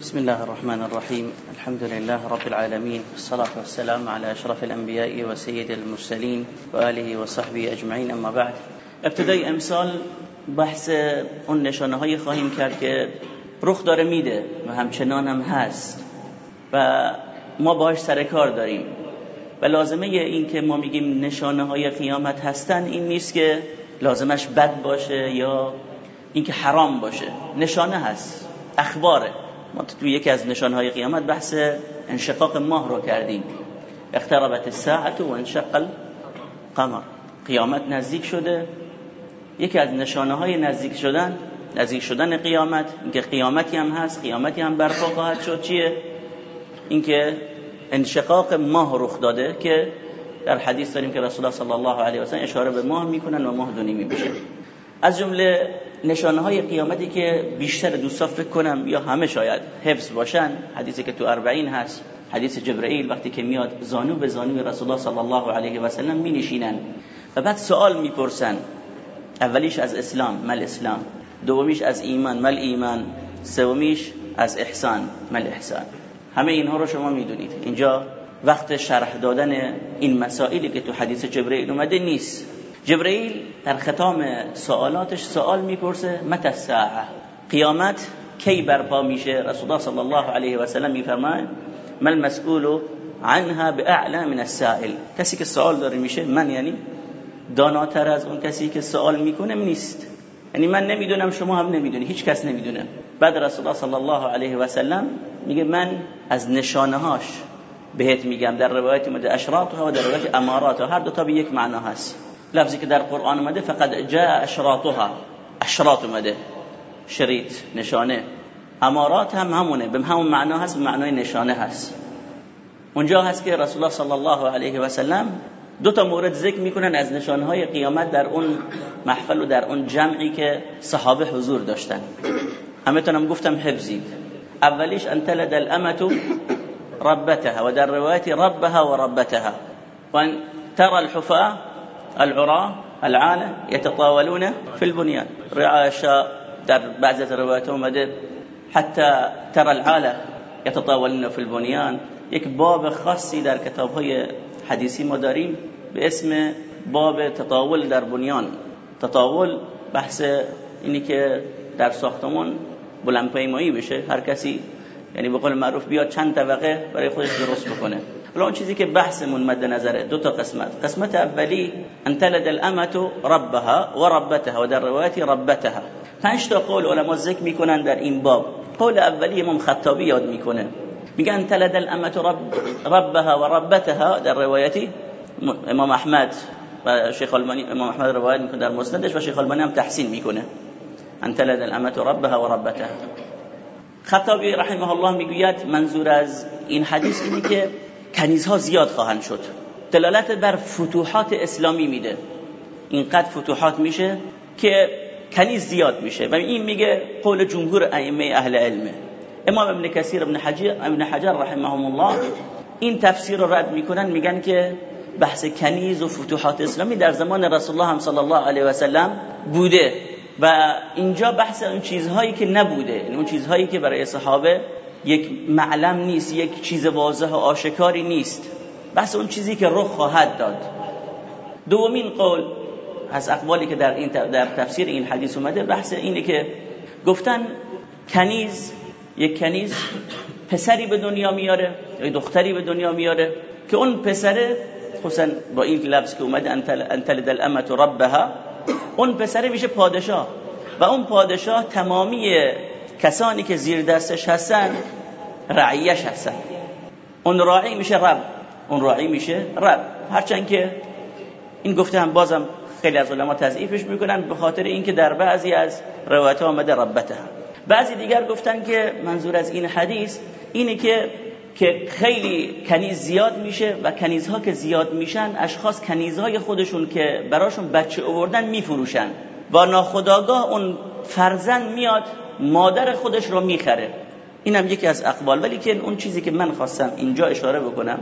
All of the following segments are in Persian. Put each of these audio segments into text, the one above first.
بسم الله الرحمن الرحيم الحمد لله رب العالمين والصلاة والسلام على أشرف الأنبياء وسيد المرسلين وآله وصحبه أجمعين أما بعد ابتدای امسال بحث اون نشانه های خواهیم کرد که رخ داره میده و همچنان هم هست و ما باش سر کار داریم. و لازمه این که ما میگیم نشانه های قیامت هستن این نیست که لازمش بد باشه یا اینکه حرام باشه. نشانه هست. اخباره. ما تو یکی از نشانهای قیامت بحث انشقاق ماه رو کردیم. اقتربت الساعت و انشق القمر. قیامت نزدیک شده. یکی از نشانه های نزدیک شدن نزدیک شدن قیامت اینکه قیامتی هم هست قیامتی هم برپا خواهد شد چیه؟ اینکه انشقاق ماه رخ داده که در حدیث داریم که رسول الله صلی الله علیه و سلم اشاره به ماه می‌کنن و ماه دونیمی میشه. از جمله نشانه های قیامتی که بیشتر دوستا فکر کنم یا همه شاید حفظ باشن حدیثی که تو اربعین هست حدیث جبرئیل وقتی که میاد زانو به زانو رسول الله صلی الله علیه و سلم می نشینن و بعد سوال می‌پرسن اولیش از اسلام مل اسلام دومیش از ایمان مل ایمان سومیش از احسان مل احسان. همه اینها رو شما می‌دونید. اینجا وقت شرح دادن این مسائلی که تو حدیث جبرئیل اومده نیست. جبرئیل در ختام سوالاتش سوال می‌پرسه مت الساعه قیامت کی برپا میشه؟ رسول الله صلی الله علیه و سلم میفرماید ما المسئول عنها باعلى من السائل. کسی که سوال داره میشه من یعنی داناتر از اون کسی که سوال می‌کنه نیست. یعنی من نمی‌دونم شما هم نمی‌دونی هیچ کس نمی‌دونه. بعد رسول الله صلی الله علیه و سلم میگه من از نشانه هاش بهت میگم. در روایت مده اشراطها و در روایت اماراتها هر دو تا به یک معنا هست. لفظی که در قرآن اومده فقط جاء اشراطها. اشراط اومده. شریط نشانه. امارات هم همونه. به همون معنا هست به معنای نشانه هست. اونجا هست که رسول الله صلی الله علیه و سلم دو تا مورد ذکر می‌کنن از نشانه های قیامت در اون محفل و در اون جمعی که صحابه حضور داشتن. همه گفتم حفظید. اولیش ان تلد الامه ربتها و در روایت ربها و ربتها. و ان ترى الحفاة العراة العالة يتطاولون في البنيان. رعاية در بعض الروايات اومده حتى ترى العالة يتطاولون في البنيان. یک باب خاصی در کتاب های حدیثی ما داریم به اسم باب تطاول در بنیان تطاول بحث اینی که در ساختمون بلندپیمایی بشه. هر کسی یعنی به قول معروف بیاد چند طبقه برای خودش درست بکنه. حالا اون چیزی که بحثمون مد نظره دو تا قسمت. قسمت اولی ان تلد الامه ربها و ربتها و در روایت ربتها. پنج تا قول علما ذکر می‌کنن در این باب. قول اولی امام خطابی یاد می‌کنه. میگن تلد الامه رب ربها و ربتها در روایتی امام احمد و شیخ البانی امام احمد روایت می‌کنه در مسندش و شیخ البانی هم تحسین می‌کنه. ان تلد الامه ربها و ربتها. خطابی رحمه الله می‌گوید منظور از این حدیث اینه که کنیزها زیاد خواهند شد. دلالت بر فتوحات اسلامی میده. اینقدر فتوحات میشه که کنیز زیاد میشه. و این میگه قول جمهور ائمه اهل علمه امام ابن کثیر ابن حجر ابن حجر رحمهم الله این تفسیر رو رد می‌کنن میگن که بحث کنیز و فتوحات اسلامی در زمان رسول الله صلی الله علیه و سلم بوده. و اینجا بحث اون چیزهایی که نبوده یعنی اون چیزهایی که برای صحابه یک معلم نیست یک چیز واضح و آشکاری نیست. بحث اون چیزی که رخ خواهد داد. دومین قول از اقوالی که در این در تفسیر این حدیث اومده بحث اینه که گفتن کنیز یک کنیز پسری به دنیا میاره یا دختری به دنیا میاره که اون پسره خصوصا با این لفظ که اومده انتل دل امت ربها اون پسره میشه پادشاه. و اون پادشاه تمامی کسانی که زیر دستش هستن رعیش هستن. اون راعی میشه رب. اون راعی میشه رب. هرچند که این گفته هم بازم خیلی از علما تضعیفش می‌کنن به خاطر اینکه در بعضی از روایت آمده ربته. بعضی دیگر گفتن که منظور از این حدیث اینه که که خیلی کنیز زیاد میشه و کنیزها که زیاد میشن اشخاص کنیزهای خودشون که براشون بچه آوردن میفروشن. و ناخداگاه اون فرزند میاد مادر خودش رو می‌خره. اینم یکی از اقوال. ولی که اون چیزی که من خواستم اینجا اشاره بکنم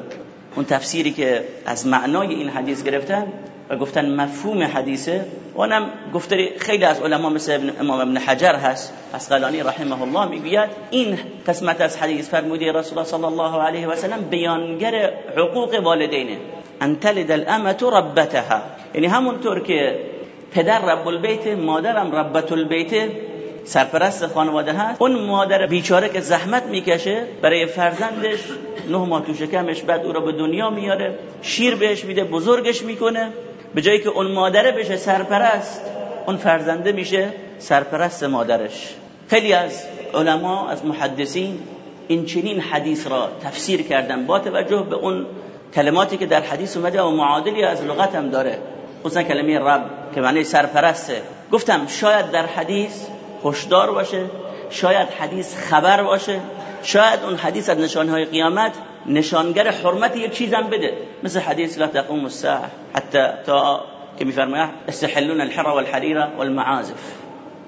اون تفسیری که از معنای این حدیث گرفتن و گفتن مفهوم حدیثه اونم گفته خیلی از علما مثل ابن امام ابن حجر هست. اسقلانی رحمه الله می‌گوید این قسمت از حدیث فرموده رسول الله صلی الله علیه و سلم بیانگر حقوق والدینه. ان تلد الامه ربتها. یعنی همونطور که پدر رب البیت مادرم ربت البیت سرپرست خانواده هست. اون مادر بیچاره که زحمت می‌کشه برای فرزندش نه ماه تو شکمش بعد او را به دنیا میاره. شیر بهش میده بزرگش می‌کنه. به جایی که اون مادره بشه سرپرست اون فرزنده میشه سرپرست مادرش. خیلی از علما از محدثین این چنین حدیث را تفسیر کردن با توجه به اون کلماتی که در حدیث اومده و معادلی از لغت هم داره. خصوصا کلمه رب که معنی سرپرسته. گفتم شاید در حدیث هشدار باشه شاید حدیث خبر باشه شاید اون حدیث از نشانهای قیامت نشانگر حرمت یک چیزم بده مثل حدیث لا تقوم الساعه حتی تا که میفرماید استحلون الحر والحرير والمعازف.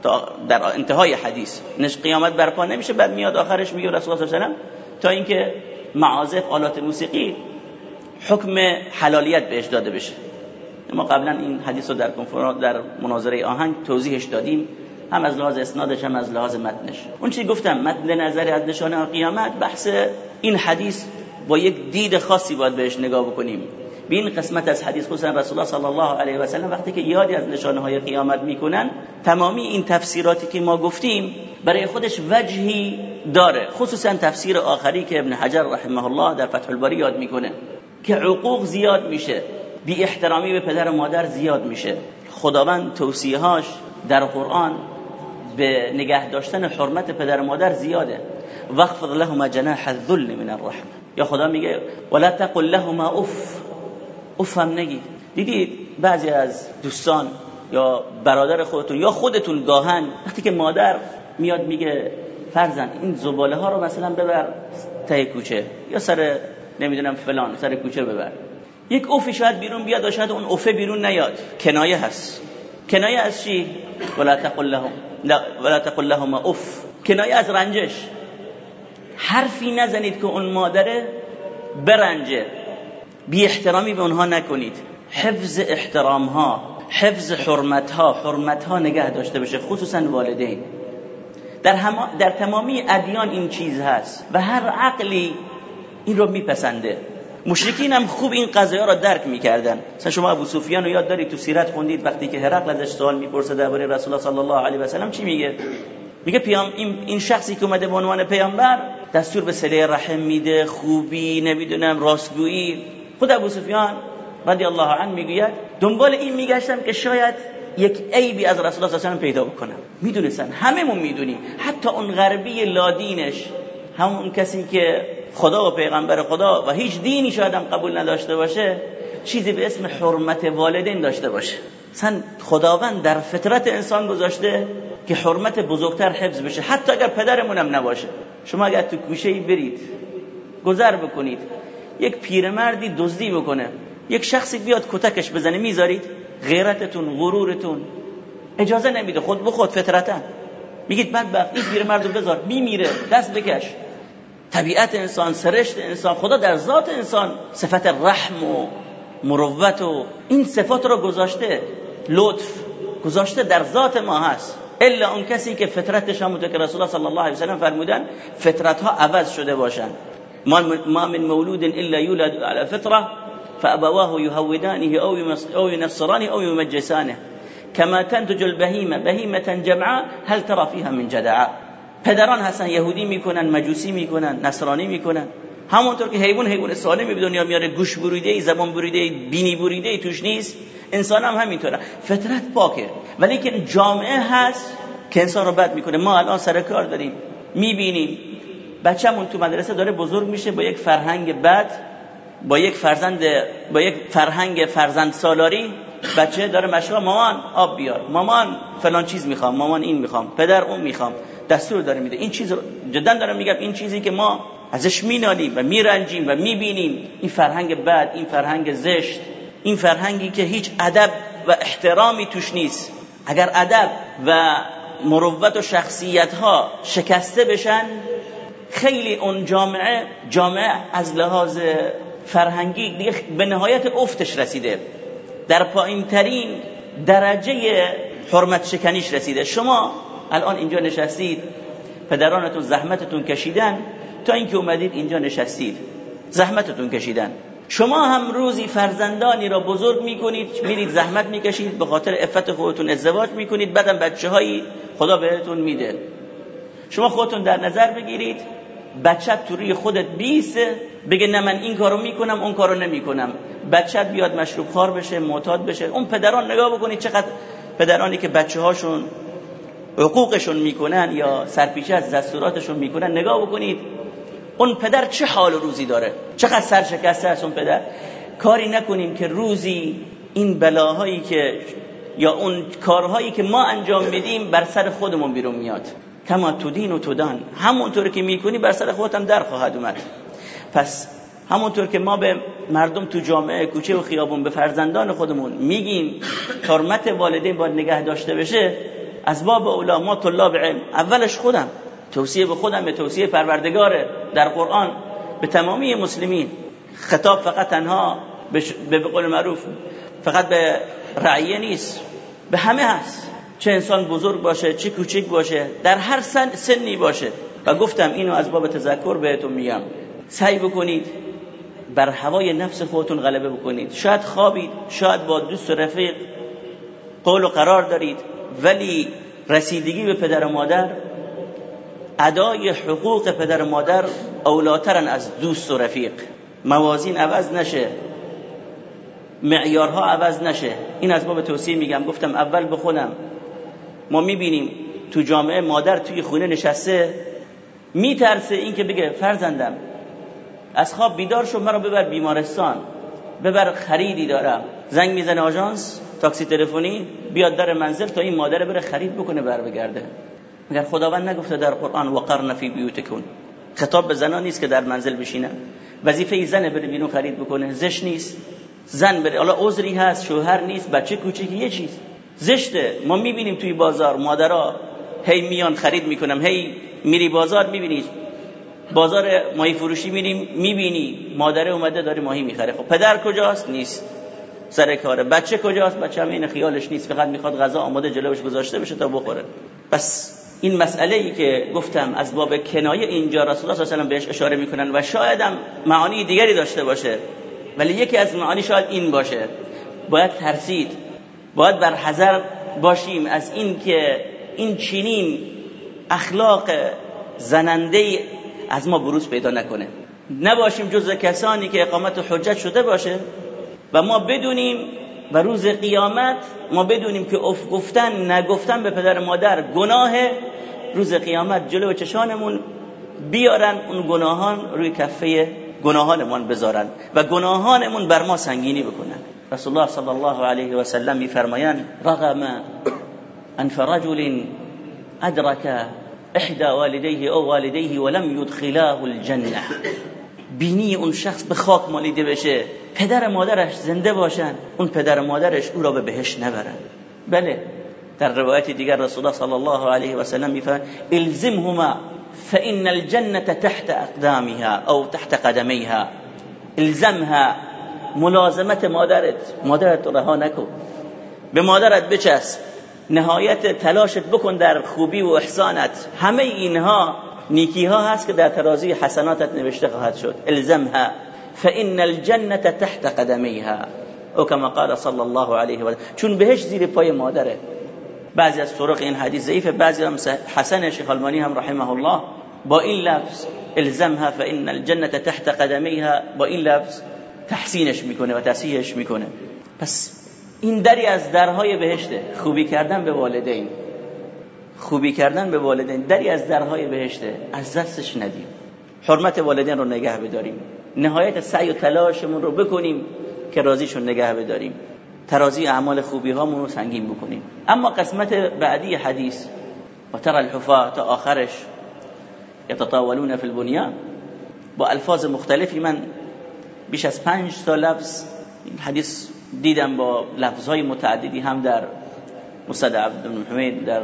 تا در انتهای حدیث نش قیامت برپا نمیشه بعد میاد آخرش میگه رسول الله صلی تا اینکه معازف آلات موسیقی حکم حلالیت بهش داده بشه. ما قبلا این حدیث رو در در مناظره آهنگ توضیحش دادیم. هم از لحاظ اسنادش هم از لحاظ متنش. اون چی گفتم؟ متن نظری از نشانه قیامت بحث این حدیث با یک دید خاصی باید بهش نگاه بکنیم. به این قسمت از حدیث خصوصا رسول الله صلی الله علیه و سلم وقتی که یادی از نشانه های قیامت می‌کنن تمامی این تفسیراتی که ما گفتیم برای خودش وجهی داره خصوصا تفسیر آخری که ابن حجر رحمه الله در فتح الباری یاد می‌کنه که عقوق زیاد میشه بی احترامی به پدر و مادر زیاد میشه. خداوند توصیهاش در قرآن به نگه داشتن حرمت پدر مادر زیاده. وقفض لهما جناح الذل من الرحمه یا خدا میگه ولا تقل لهما اف. اف هم دیدید بعضی از دوستان یا برادر خودتون یا خودتون گاهن وقتی که مادر میاد میگه فرزند این زباله ها رو مثلا ببر تای کوچه یا سر نمی‌دونم فلان سر کوچه ببر. یک اوفی شاید بیرون بیاد و شاید اون اوفه بیرون نیاد. کنایه هست. کنایه از چی ولا تقل لهم ولا تقل لهم اف کنایه از رنجش حرفی نزنید که اون مادره برنجه بی احترامی به اونها نکنید حفظ احترام ها حفظ حرمت ها حرمت ها نگه داشته بشه خصوصا والدین در, در تمامی ادیان این چیز هست و هر عقلی این رو میپسنده مشرکین هم خوب این قضایا را درک می‌کردن. مثلا شما ابو سفیان رو یاد دارید تو سیرت خوندید وقتی که هرقل ازش سوال می‌پرسه درباره رسول الله صلی الله علیه و سلم چی میگه؟ میگه پیام این, شخصی که اومده به عنوان پیامبر دستور به صله رحم میده خوبی نمی‌دونم راستگویی. خود ابو سفیان رضی الله عنه می‌گوید دنبال این میگشتم که شاید یک عیبی از رسول الله صلی الله علیه و پیدا بکنم. می‌دونستن هممون می‌دونیم. حتی اون غربی لادینش همون کسی که خدا و پیغمبر خدا و هیچ دینی شاید هم قبول نداشته باشه چیزی به اسم حرمت والدین داشته باشه. مثلا خداوند در فطرت انسان گذاشته که حرمت بزرگتر حفظ بشه. حتی اگر پدرمون هم نباشه. شما اگر تو کوشه برید گذر بکنید یک پیرمردی دزدی بکنه یک شخصی بیاد کتکش بزنه می‌ذارید؟ غیرتتون غرورتون. اجازه نمیده خود به خود فطرتا. میگید بدبخت این پیرمردو بذار. میمیره دست بکش. طبیعت انسان سرشت انسان خدا در ذات انسان صفت رحم و مروت و این صفات رو گذاشته لطف گذاشته در ذات ما هست. الا اون کسی که فطرتش هم که رسول الله صلی الله علیه و سلم فرمودن فطرت ها عوض شده باشن ما من مولود الا یولد على فطره فابواه يهودانه او او ينصرانه او يمجسانه كما تنتج البهيمه بهيمه جمعاء هل ترى فيها من جدعاء؟ پدران هستن یهودی می‌کنن مجوسی می‌کنن نصرانی می‌کنن. همونطور که حیوان حیوان سالمی به دنیا میاره گوش بریده زبان بریده بینی بریده توش نیست. انسان هم همینطوره. فطرت پاکه. ولی که جامعه هست که انسان رو بد می‌کنه. ما الان سر کار داریم. می‌بینیم. بچه‌مون تو مدرسه داره بزرگ میشه با یک فرهنگ بد با یک فرزند با یک فرهنگ فرزند سالاری بچه داره مشغول مامان آب بیار. مامان فلان چیز می‌خوام مامان این می‌خوام پدر اون می‌خوام. دستور داره میده. این چیز جدا دارم میگم این چیزی که ما ازش مینالیم و میرنجیم و می‌بینیم. این فرهنگ بد این فرهنگ زشت این فرهنگی که هیچ ادب و احترامی توش نیست. اگر ادب و مروت و شخصیت ها شکسته بشن خیلی اون جامعه جامعه از لحاظ فرهنگی به نهایت افتش رسیده. در پایین ترین درجه حرمت شکنیش رسیده. شما الان اینجا نشستید پدرانتون زحمتتون کشیدن تا اینکه اومدید اینجا نشستید زحمتتون کشیدن. شما هم روزی فرزندانی را بزرگ می‌کنید میرید زحمت می‌کشید به خاطر افت خودتون ازدواج می‌کنید بعدم بچه هایی خدا بهتون میده. شما خودتون در نظر بگیرید. بچت تو روی خودت بیسته بگه نه من این کارو می‌کنم اون کارو نمی‌کنم. بچت بیاد مشروب خار بشه معتاد بشه. اون پدران نگاه بکنید چقدر پدرانی که بچه هاشون حقوقشون می‌کنن یا سرپیچه از دستوراتشون می‌کنن نگاه بکنید. اون پدر چه حال روزی داره؟ چقدر سرشکسته است اون پدر؟ کاری نکنیم که روزی این بلاهایی که یا اون کارهایی که ما انجام میدیم بر سر خودمون بیرون میاد. کما تو دین و دان همونطور که می‌کنی بر سر خودت هم در خواهد اومد. پس همونطور که ما به مردم تو جامعه کوچه و خیابون به فرزندان خودمون میگیم حرمت والدین باید نگه داشته بشه از باب اولا ما طلاب علم. اولش خودم. توصیه به خودم به توصیه پروردگاره در قرآن. به تمامی مسلمین. خطاب فقط تنها به قول معروف فقط به رعیه نیست. به همه هست. چه انسان بزرگ باشه چه کوچک باشه در هر سن سنی باشه. و گفتم اینو از باب تذکر بهتون میگم. سعی بکنید بر هوای نفس خودتون غلبه بکنید. شاید خوابید شاید با دوست و رفیق قول و قرار دارید ولی رسیدگی به پدر و مادر ادای حقوق پدر و مادر اولاترن از دوست و رفیق. موازین عوض نشه. معیارها عوض نشه. این از باب توصیه میگم. گفتم اول به خودم ما می‌بینیم تو جامعه مادر توی خونه نشسته میترسه این که بگه فرزندم از خواب بیدار شو مرا ببر بیمارستان ببر خریدی دارم. زنگ می‌زنه آژانس تاکسی تلفنی بیاد در منزل تا این مادر بره خرید بکنه بر بگرده مگر خداوند نگفته در قرآن وقرن فی بیوتکون خطاب به زنان نیست که در منزل بشینن وظیفه زنه بره بیرون خرید بکنه زشت نیست. زن بره حالا عذری هست شوهر نیست بچه کوچیک یه چیز. زشته. ما می‌بینیم توی بازار مادرها هی میان خرید می‌کنم. هی میری بازار می‌بینی. بازار ماهی فروشی میریم می‌بینی. مادره اومده داره ماهی می‌خره. خب پدر کجاست؟ نیست. سر کاره بچه کجاست؟ بچه هم این خیالش نیست. فقط می‌خواد غذا آماده جلوش گذاشته بشه تا بخوره. پس این مسئله ای که گفتم از باب کنایه اینجا رسول الله صلی الله علیه و بهش اشاره می‌کنن و شاید هم معانی دیگری داشته باشه. ولی یکی از معانی شاید این باشه. باید ترسید. باید بر حذر باشیم از این که این چنین اخلاق زننده از ما بروز پیدا نکنه. نباشیم جز کسانی که اقامت حجت شده باشه و ما بدونیم و روز قیامت ما بدونیم که اف گفتن نگفتن به پدر مادر گناه روز قیامت جلو چشانمون بیارن اون گناهان روی کفه گناهانمون بذارن و گناهانمون بر ما سنگینی بکنن. رسول الله صلی الله علیه و سلم میفرمایند رغم ان فرجل ادرك احدى والديه أو والديه ولم يدخلاه الجنه بینی اون شخص به خاک مالیده بشه پدر مادرش زنده باشن اون پدر مادرش أو را به نبرن بله در روایت دیگر رسول الله صلی الله علیه و سلم میفرماید الزمهما فان الجنه تحت اقدامها أو تحت قدمیها الزمها ملازمت مادرت. مادرت رها نکن. به مادرت بچسب. نهایت تلاشت بکن در خوبی و احسانت. همه اینها نیکی ها هست که در ترازی حسناتت نوشته خواهد شد. الزمها. فان الجنه تحت قدمیها. او کما قال صلی الله علیه و چون بهش زیر پای مادره. بعضی از طرق این حدیث ضعیفه بعضی هم حسن شیخ المانی هم رحمه الله با این لفظ الزمها فان الجنه تحت قدمیها. با این لفظ تحسینش می‌کنه و تصحیحش می‌کنه. پس این دری از درهای بهشته خوبی کردن به والدین خوبی کردن به والدین دری از درهای بهشته از دستش ندیم. حرمت والدین رو نگه بداریم. نهایت سعی و تلاشمون رو بکنیم که راضیشون نگه بداریم. ترازی اعمال خوبی هامون رو سنگین بکنیم. اما قسمت بعدی حدیث و ترى الحفاة تا آخرش یتطاولون فی البنیان. با الفاظ مختلفی من بیش از پنج تا لفظ. این حدیث دیدم با لفظهای متعددی هم در مصد عبد در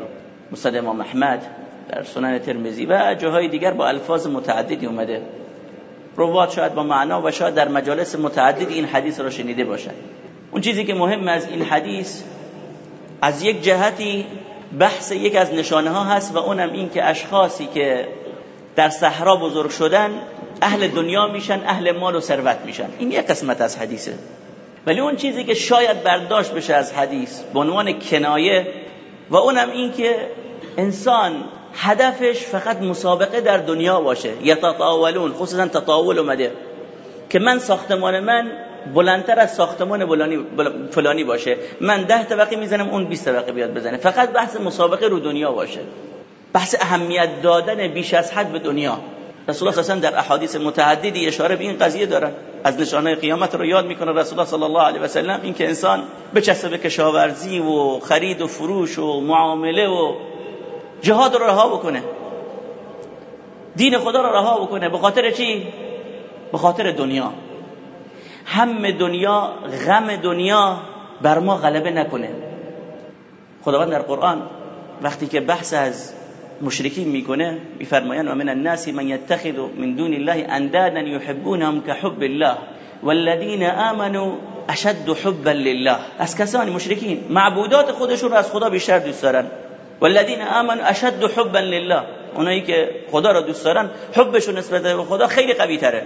مصد امام احمد در سنن ترمزی و جاهای دیگر با الفاظ متعددی اومده. روات شاید با معنا و شاید در مجالس متعددی این حدیث را شنیده باشد. اون چیزی که مهم از این حدیث از یک جهتی بحث یک از نشانه ها هست و اونم این که اشخاصی که در صحرا بزرگ شدن اهل دنیا میشن اهل مال و ثروت میشن. این یک قسمت از حدیثه. ولی اون چیزی که شاید برداشت بشه از حدیث به عنوان کنایه و اونم این که انسان هدفش فقط مسابقه در دنیا باشه. یتطاولون خصوصا تطاول اومده که من ساختمان من بلندتر از ساختمان فلانی باشه. من ده طبقه می‌زنم اون 20 طبقه بیاد بزنه. فقط بحث مسابقه رو دنیا باشه. بحث اهمیت دادن بیش از حد به دنیا. رسول الله در احادیث متعددی اشاره به این قضیه دارن. از نشانه قیامت رو یاد می‌کنه رسول الله صلی الله علیه و سلم. این که انسان بچسبه به کشاورزی و خرید و فروش و معامله و جهاد رو رها بکنه. دین خدا رو رها بکنه. به خاطر چی؟ به خاطر دنیا. هم دنیا غم دنیا بر ما غلبه نکنه. خداوند در قرآن وقتی که بحث از مشرکین می‌کنه میفرمایند و من الناس من يتخذ من دون الله اندادا يحبونهم كحب الله والذين آمنوا اشد حبا لله. از کسانی مشرکین معبودات خودشون رو از خدا بیشتر دوست دارن. والذین آمنوا اشد حبا لله. اونایی که خدا رو دوست دارن حبشون نسبت به خدا خیلی قوی تره.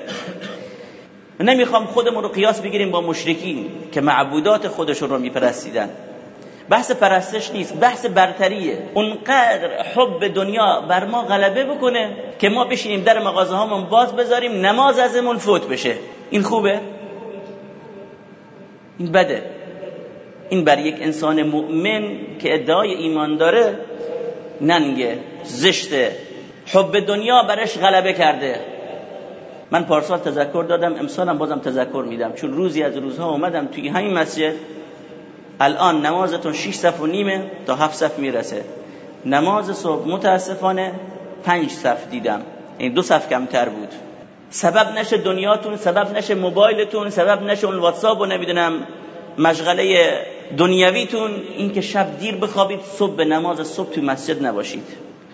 نمی‌خوام خودمون رو قیاس بگیریم با مشرکین که معبودات خودشون رو میپرستیدن. بحث پرستش نیست بحث برتریه. اونقدر حب دنیا بر ما غلبه بکنه که ما بشینیم در مغازه هامون باز بذاریم نماز ازمون فوت بشه. این خوبه؟ این بده. این بر یک انسان مؤمن که ادعای ایمان داره ننگه زشته حب دنیا برش غلبه کرده. من پارسال تذکر دادم امسالم بازم تذکر میدم. چون روزی از روزها اومدم توی همین مسجد. الان نمازتون 6 صف و نیمه تا 7 صف می‌رسه. نماز صبح متاسفانه 5 صف دیدم. این دو صف کمتر بود. سبب نشه دنیاتون سبب نشه موبایلتون سبب نشه اون واتساپ و نمی‌دونم مشغله دنیویتون این که شب دیر بخوابید صبح به نماز صبح توی مسجد نباشید.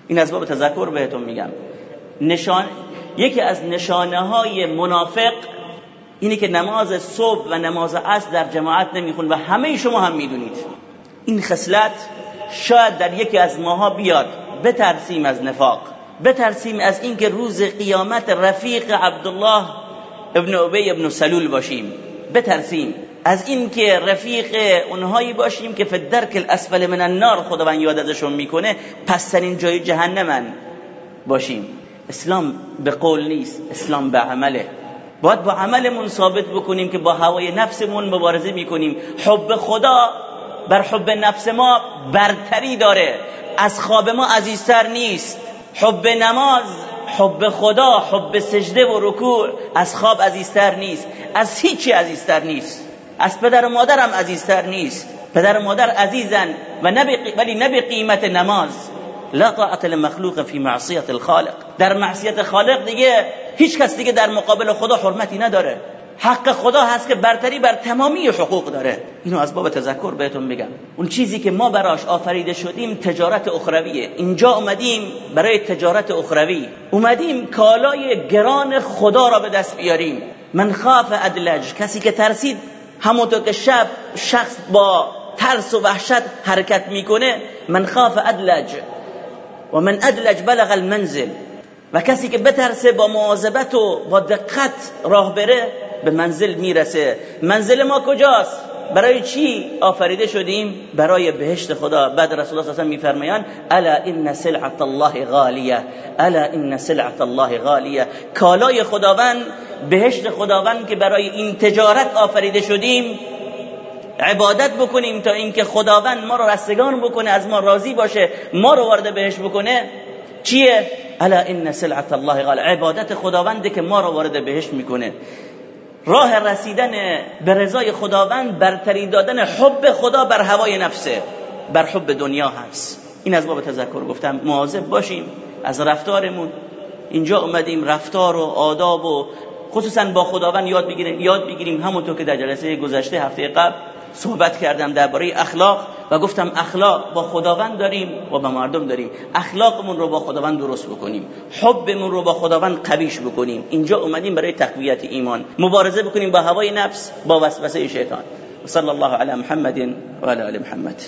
این از باب تذکر بهتون میگم. نشان یکی از نشانه های منافق اینه که نماز صبح و نماز عصر در جماعت نمیخون و همه شما هم می‌دونید. این خصلت شاید در یکی از ماها بیاد. بترسیم از نفاق. بترسیم از اینکه روز قیامت رفیق عبدالله ابن عبی ابن سلول باشیم. بترسیم از اینکه رفیق اونهایی باشیم که فی درک الاسفل من النار خداوند یاد ازشون می‌کنه پسترین جای جهنمن باشیم. اسلام به قول نیست اسلام به عمله. باید با عملمون ثابت بکنیم که با هوای نفسمون مبارزه می‌کنیم. حب خدا بر حب نفس ما برتری داره. از خواب ما عزیزتر نیست. حب نماز حب خدا حب سجده و رکوع از خواب عزیزتر نیست. از هیچی عزیزتر نیست. از پدر و مادرم عزیزتر نیست. پدر و مادر عزیزن و ولی نبی قیمت نماز. لا طاعت لمخلوق فی معصیت الخالق. در معصیت خالق دیگه هیچ کس دیگه در مقابل خدا حرمتی نداره. حق خدا هست که برتری بر تمامی حقوق داره. اینو از باب تذکر بهتون میگم. اون چیزی که ما براش آفریده شدیم تجارت اخرویه. اینجا اومدیم برای تجارت اخروی. اومدیم کالای گران خدا را به دست بیاریم. من خاف ادلج. کسی که ترسید همونطور که شب شخص با ترس و وحشت حرکت می‌کنه من خاف ادلج. و من ادلج بلغ المنزل. و کسی که بترسه با مواظبت و با دقت راه بره به منزل می‌رسه. منزل ما کجاست؟ برای چی آفریده شدیم؟ برای بهشت خدا. بعد رسول الله صلی الله میفرمایند الا ان سلعه الله غالیه. الا ان سلعه الله غالیه. کالای خداوند بهشت خداوند که برای این تجارت آفریده شدیم عبادت بکنیم تا اینکه خداوند ما رو رستگان بکنه از ما راضی باشه ما رو وارد بهش بکنه. چیه؟ الا ان سلعه الله غال عبادت خداوند که ما رو وارد بهش می‌کنه. راه رسیدن به رضای خداوند برتری دادن حب خدا بر هوای نفسه بر حب دنیا هست. این از باب تذکر گفتم. مواظب باشیم از رفتارمون. اینجا اومدیم رفتار و آداب و خصوصا با خداوند یاد بگیریم. یاد بگیریم همونطور که در جلسه گذشته هفته قبل صحبت کردم درباره اخلاق و گفتم اخلاق با خداوند داریم و با مردم داریم. اخلاقمون رو با خداوند درست بکنیم. حبمون رو با خداوند قویش بکنیم. اینجا اومدیم برای تقویت ایمان. مبارزه بکنیم با هوای نفس با وسوسه شیطان. صلى الله على محمد وعلى ال محمد.